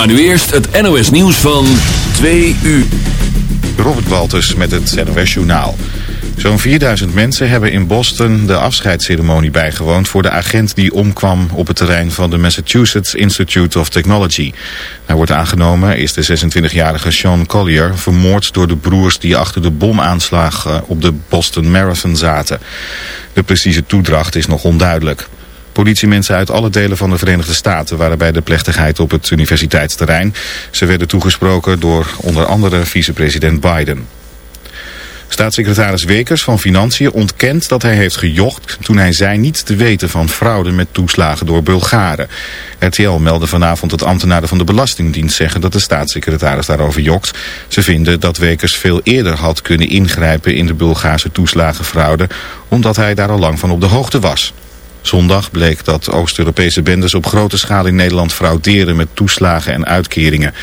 Maar nu eerst het NOS nieuws van 2 uur. Robert Walters met het NOS Journaal. Zo'n 4000 mensen hebben in Boston de afscheidsceremonie bijgewoond... voor de agent die omkwam op het terrein van de Massachusetts Institute of Technology. Hij wordt aangenomen is de 26-jarige Sean Collier... vermoord door de broers die achter de bomaanslag op de Boston Marathon zaten. De precieze toedracht is nog onduidelijk. Politiemensen uit alle delen van de Verenigde Staten waren bij de plechtigheid op het universiteitsterrein. Ze werden toegesproken door onder andere vicepresident Biden. Staatssecretaris Wekers van Financiën ontkent dat hij heeft gejocht toen hij zei niet te weten van fraude met toeslagen door Bulgaren. RTL meldde vanavond dat ambtenaren van de Belastingdienst zeggen dat de staatssecretaris daarover jokt. Ze vinden dat Wekers veel eerder had kunnen ingrijpen in de Bulgaarse toeslagenfraude omdat hij daar al lang van op de hoogte was. Zondag bleek dat Oost-Europese bendes op grote schaal in Nederland frauderen met toeslagen en uitkeringen.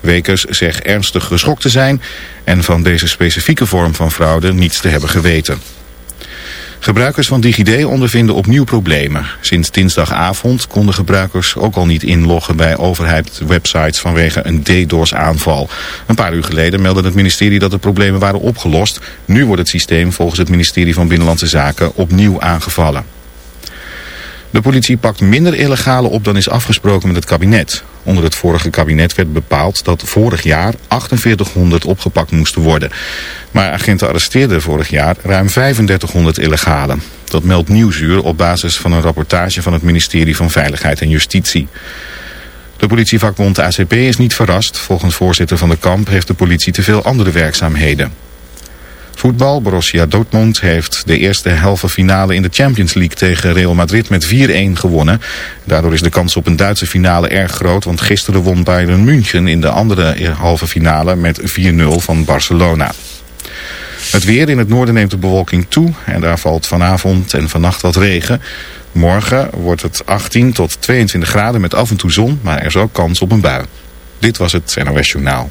Wekers zegt ernstig geschokt te zijn en van deze specifieke vorm van fraude niets te hebben geweten. Gebruikers van DigiD ondervinden opnieuw problemen. Sinds dinsdagavond konden gebruikers ook al niet inloggen bij overheidswebsites vanwege een DDoS-aanval. Een paar uur geleden meldde het ministerie dat de problemen waren opgelost. Nu wordt het systeem volgens het ministerie van Binnenlandse Zaken opnieuw aangevallen. De politie pakt minder illegale op dan is afgesproken met het kabinet. Onder het vorige kabinet werd bepaald dat vorig jaar 4800 opgepakt moesten worden. Maar agenten arresteerden vorig jaar ruim 3500 illegalen. Dat meldt Nieuwsuur op basis van een rapportage van het ministerie van Veiligheid en Justitie. De politievakbond ACP is niet verrast. Volgens voorzitter van de kamp heeft de politie te veel andere werkzaamheden. Voetbal, Borussia Dortmund heeft de eerste halve finale in de Champions League tegen Real Madrid met 4-1 gewonnen. Daardoor is de kans op een Duitse finale erg groot, want gisteren won Bayern München in de andere halve finale met 4-0 van Barcelona. Het weer in het noorden neemt de bewolking toe en daar valt vanavond en vannacht wat regen. Morgen wordt het 18 tot 22 graden met af en toe zon, maar er is ook kans op een bui. Dit was het NOS Journaal.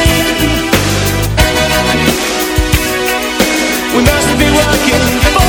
working.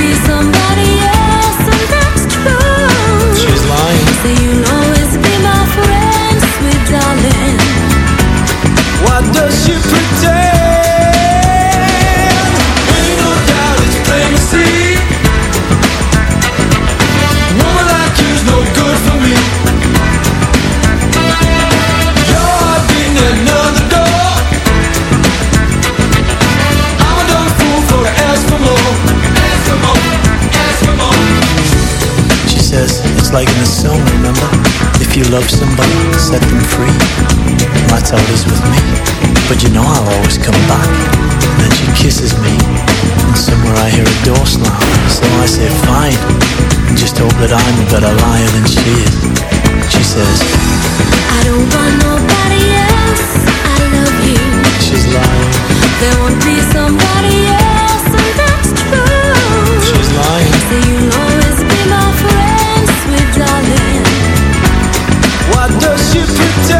be somebody else, and that's true. She's lying. love somebody, set them free. That's always with me. But you know I'll always come back. Then she kisses me. And somewhere I hear a door slam. So I say, fine. And just hope that I'm a better liar than she is. She says, I don't want nobody else. I love you. She's lying. There won't be somebody else. to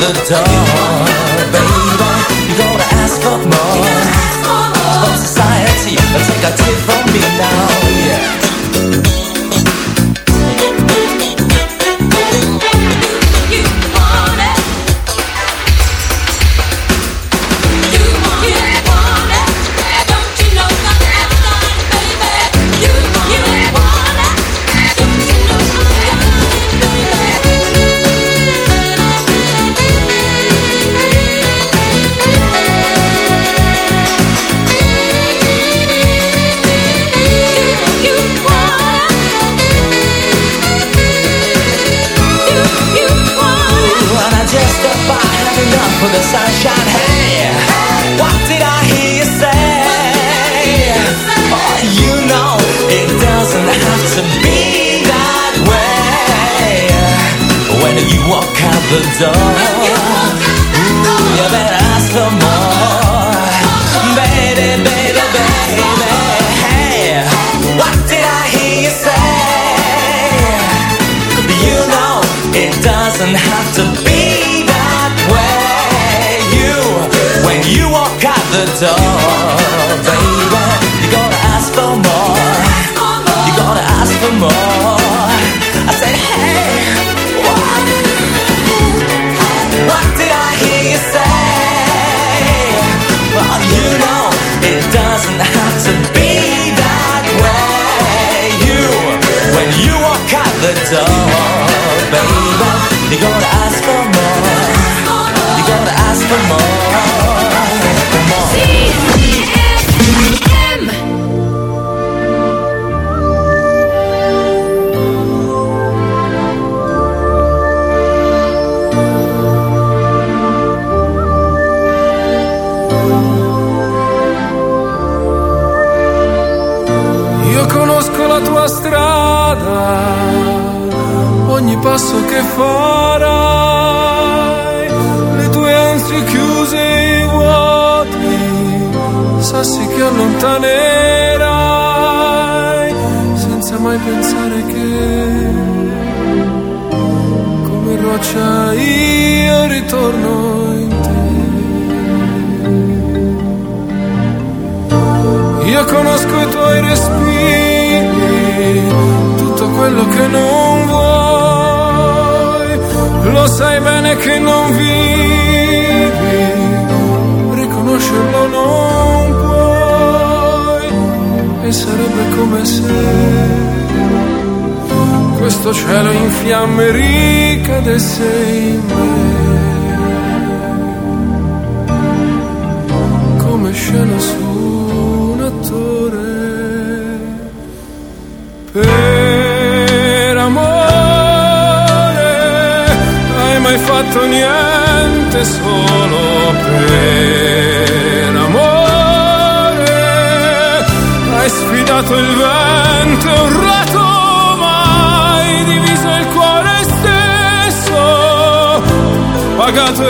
the door. Baby, you gotta ask for more. From society, take a tip from me now. yeah.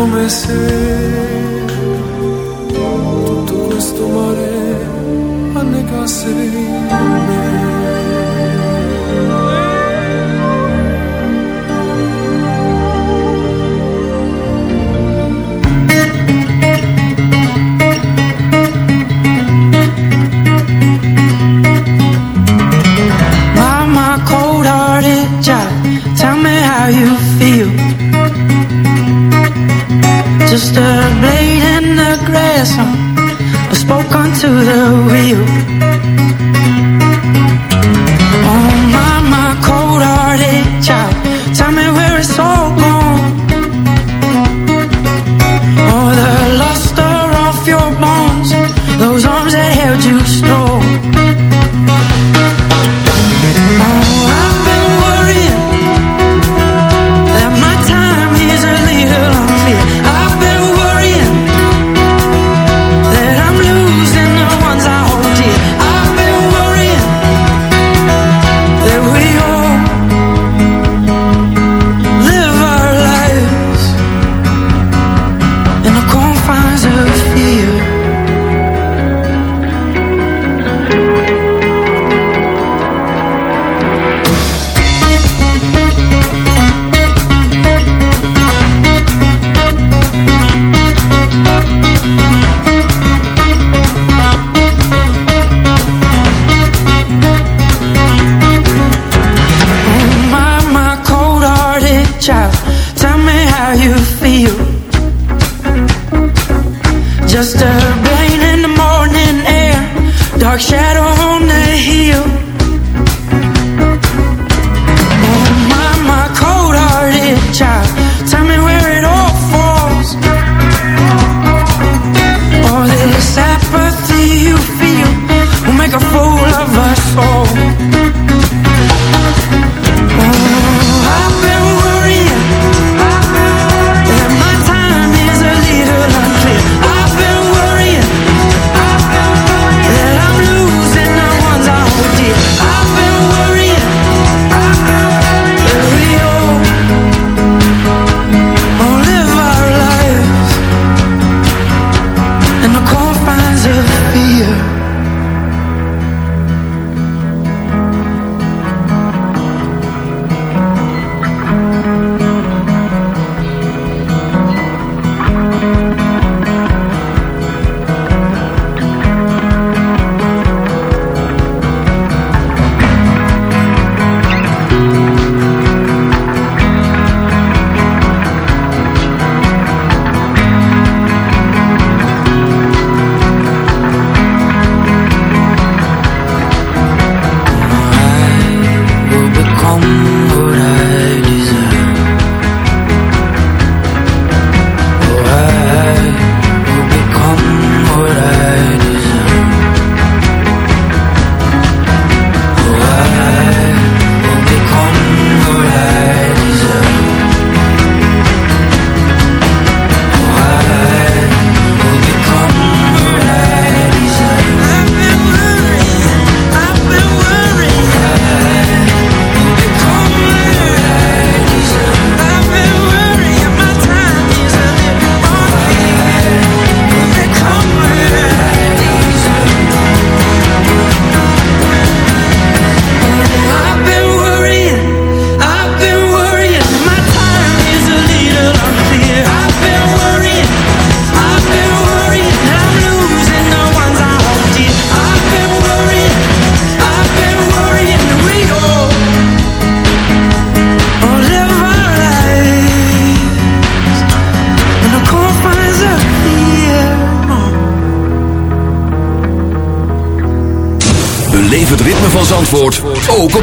sarebbe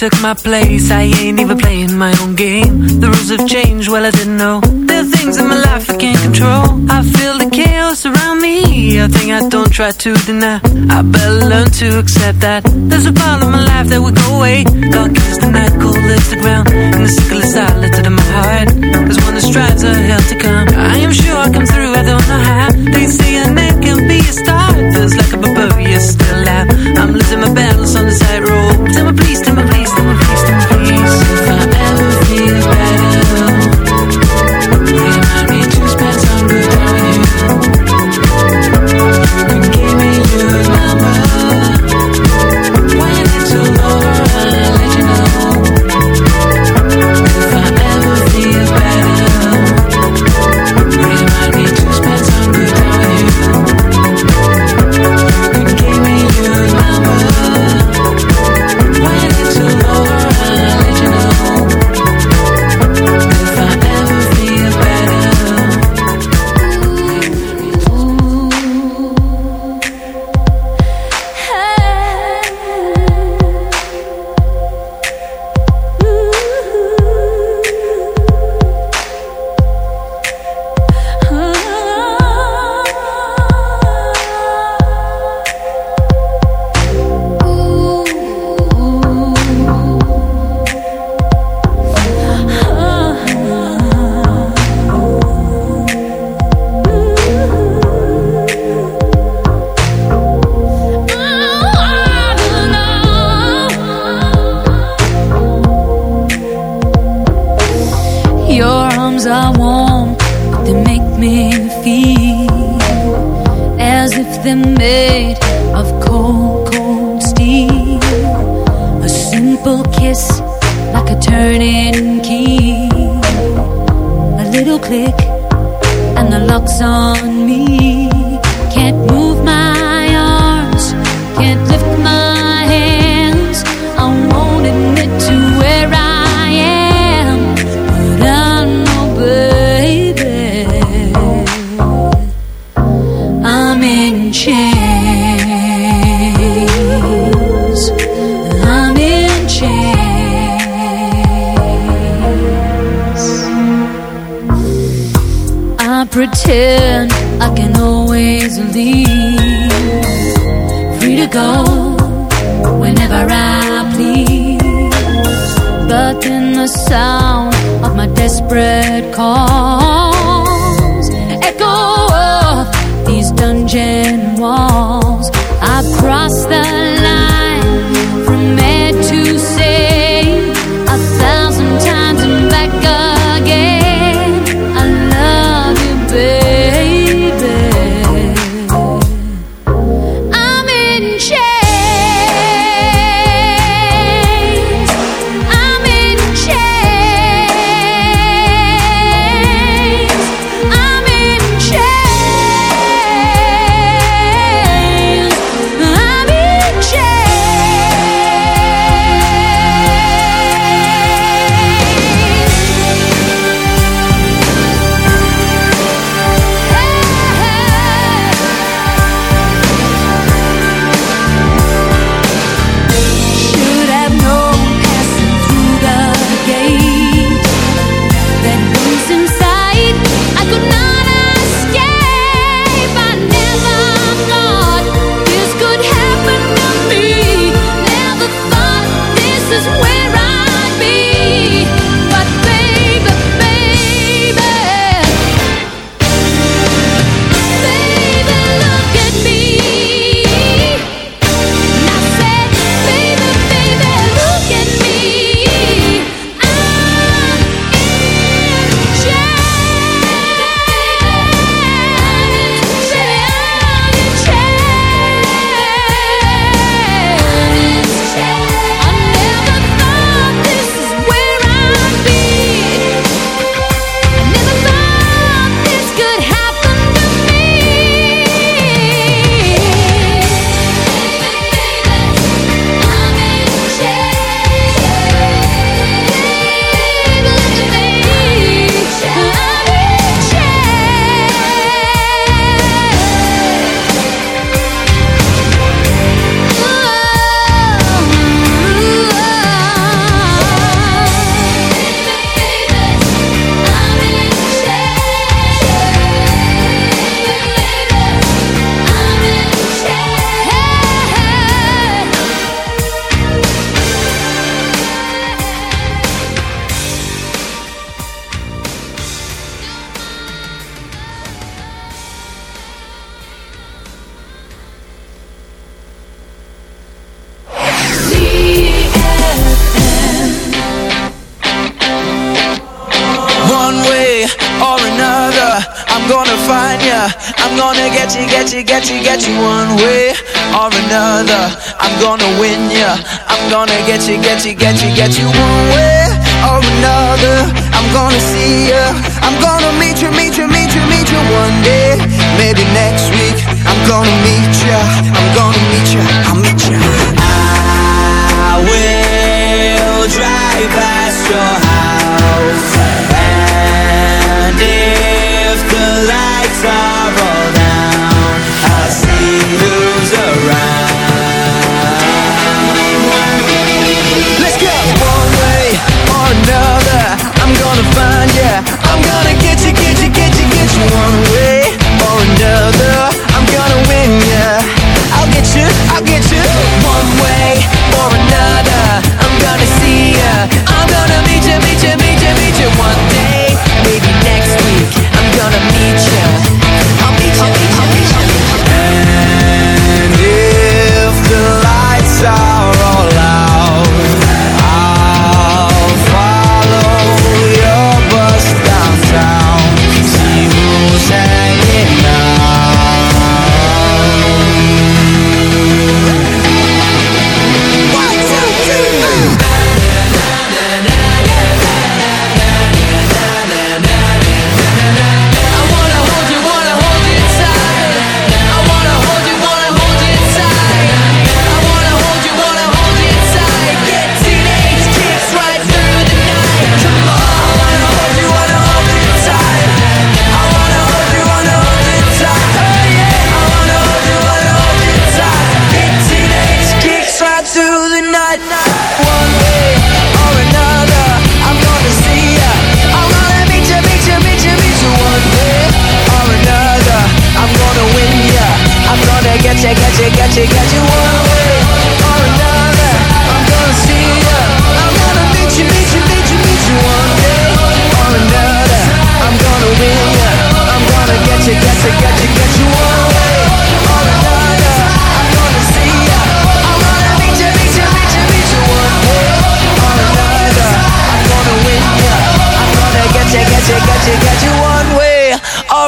Took my place. I ain't even playing my own game. The rules have changed, well, I didn't know. There are things in my life I can't control. I feel the chaos around me. A thing I don't try to deny. I better learn to accept that. There's a part of my life that will go away. Dark is the night, cold is the ground. And the sickle is silent in my heart. There's one that strives a to come. I am sure I'll come through, get you,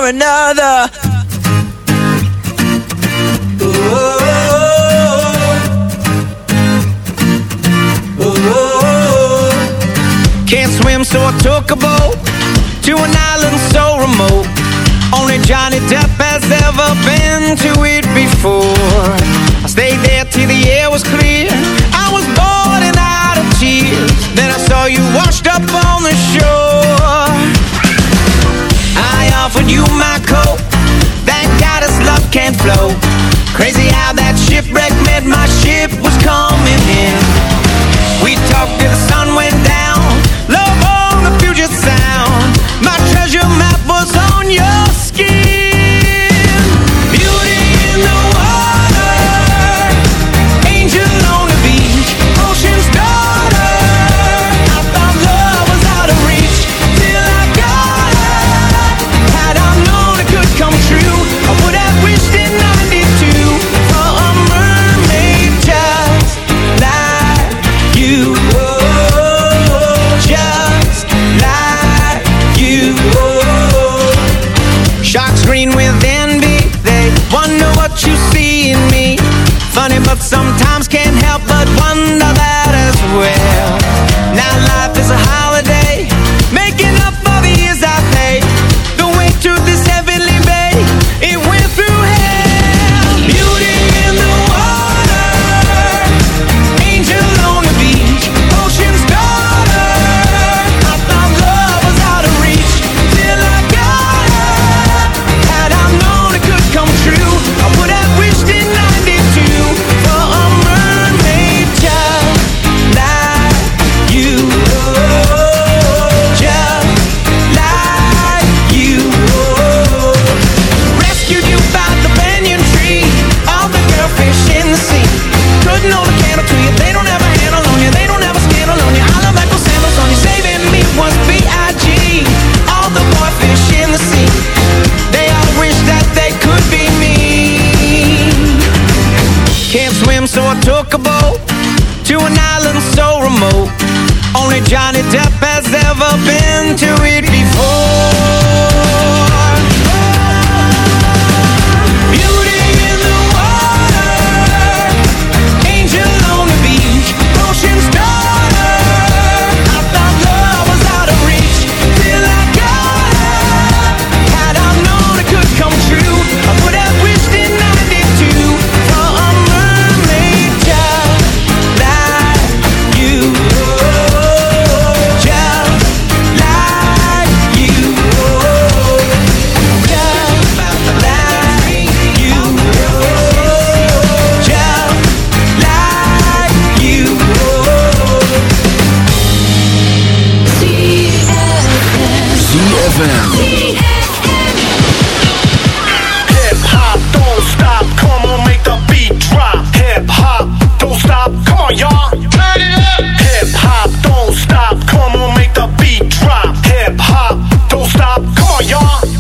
for another. Ooh. Ooh. Can't swim, so I took a boat to an island so remote. Only Johnny Depp has ever been to it before. I stayed there till the air was clear. I was bored and out of tears. Then I saw you washed up on the shore Crazy how that shipwreck meant my ship was coming in. We talked to the sun. y'all.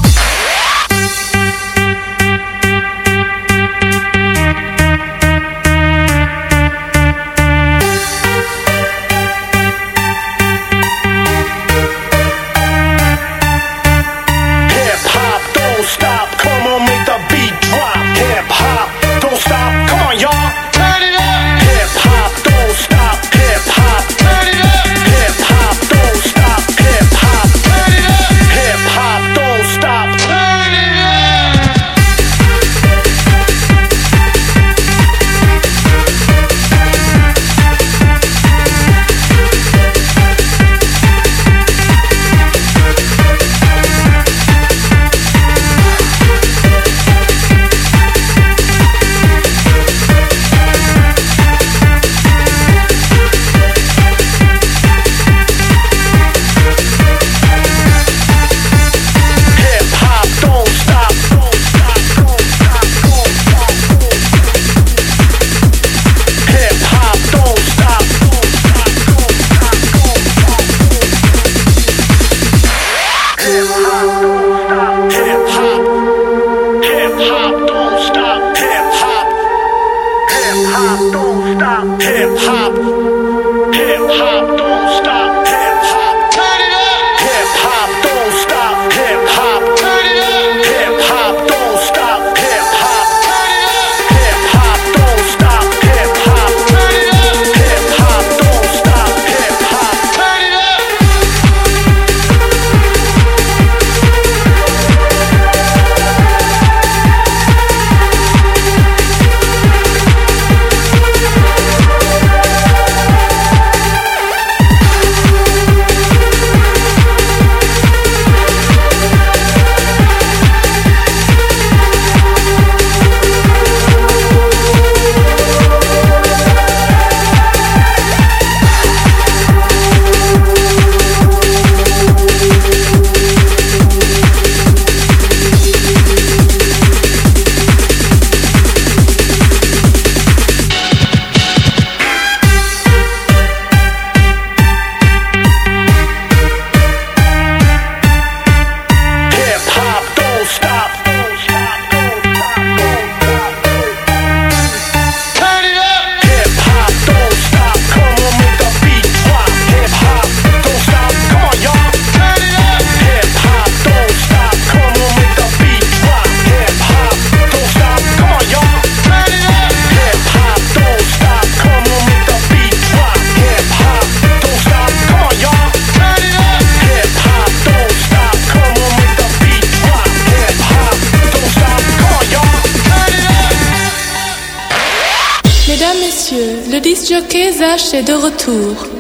Retour.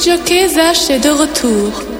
Monsieur Kézach est de retour.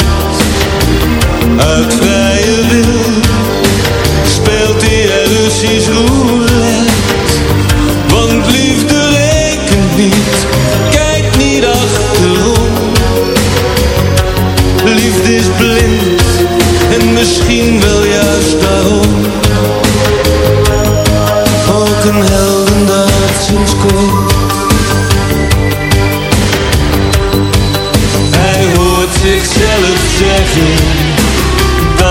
Uit vrije wil speelt er Russisch roulette. Want liefde rekent niet, kijk niet achterom. Liefde is blind en misschien wel juist daarom. Ook een heldendaad sinds kort. Hij hoort zichzelf zeggen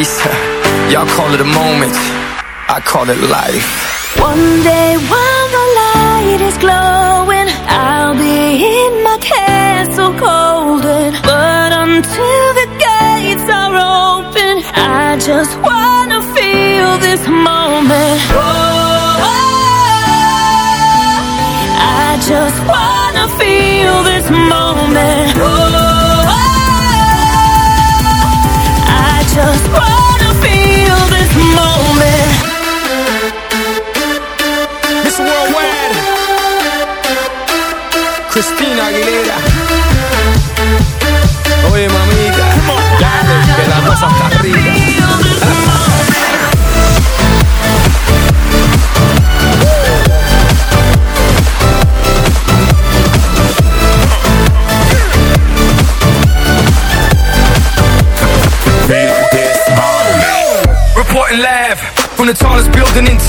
Y'all call it a moment, I call it life. One day while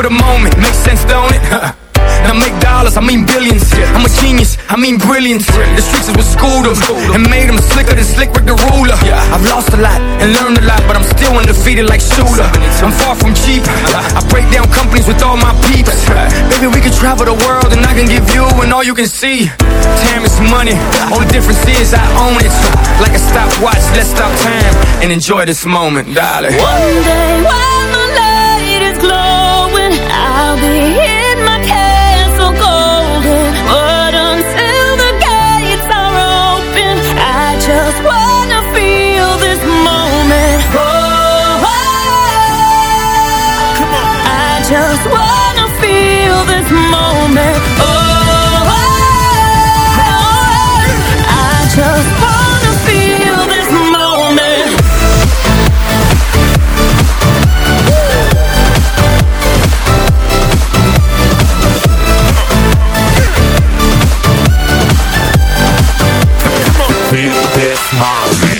for the moment. Makes sense, don't it? Now make dollars, I mean billions. I'm a genius, I mean brilliance. The streets is what schooled them and made them slicker than slick with the ruler. I've lost a lot and learned a lot, but I'm still undefeated like Shula. I'm far from cheap. I break down companies with all my peeps. Baby, we can travel the world and I can give you and all you can see. Time is money, only difference is I own it. Like a stopwatch, let's stop time and enjoy this moment, darling. One day while moment. Oh, oh, I just wanna feel this moment. Feel this moment.